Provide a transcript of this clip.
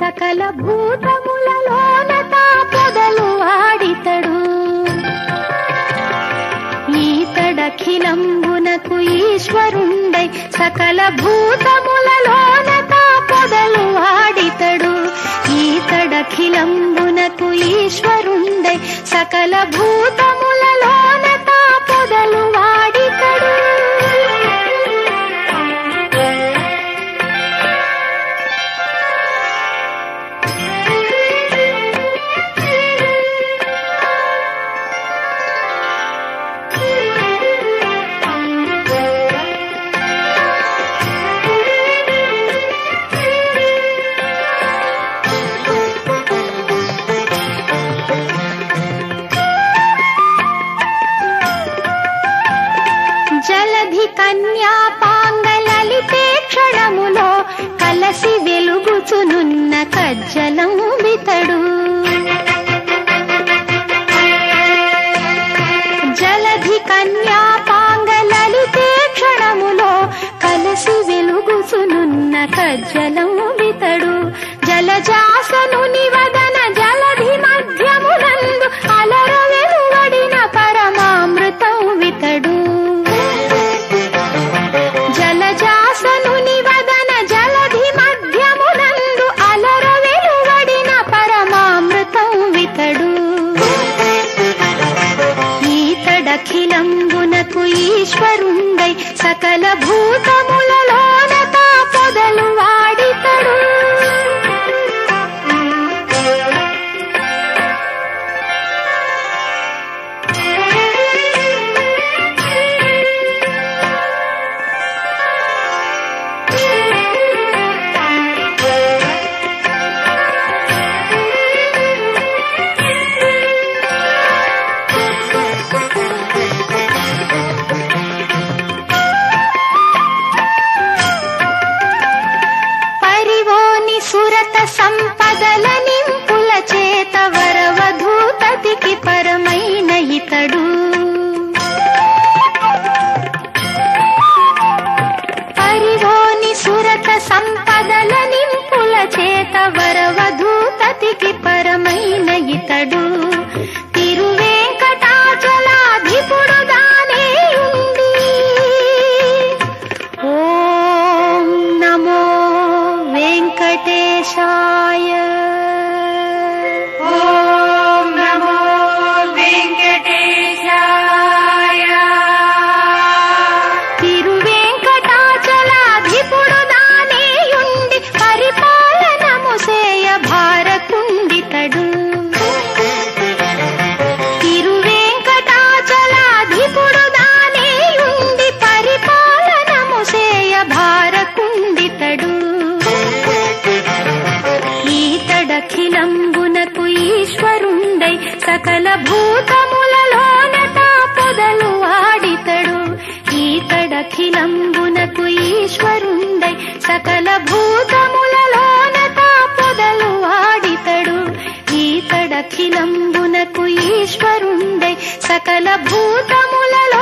సకల భూతములలోన తా పొదలు ఆడితడు. ఈతడఖిలంబునకు ఈశ్వరుండై సకల భూతములలోన తా పొదలు ఆడితడు. ఈతడఖిలంబునకు ఈశ్వరుండై సకల భూతము జలధి కన్యా పాంగలలితే క్షణములో కలసి వెలుగుచునున్న కజ్జలము వితడు జలధి కన్యా పాంగలలితే క్షణములో కలసి వెలుగుచునున్న కజ్జలం సకల భూతములలోన పరమైన తిరువేంకటాచలాధిపుడు దానే ఉంది ఓం నమో వెంకటేశాయ. సకల భూతములలోన తా పొదలు వాడితడు ఈతడఖిలంబునకు ఈశ్వరుండై సకల భూతములలోన తా పొదలు వాడితడు ఈతడఖిలంబునకు ఈశ్వరుండై సకల భూతములలో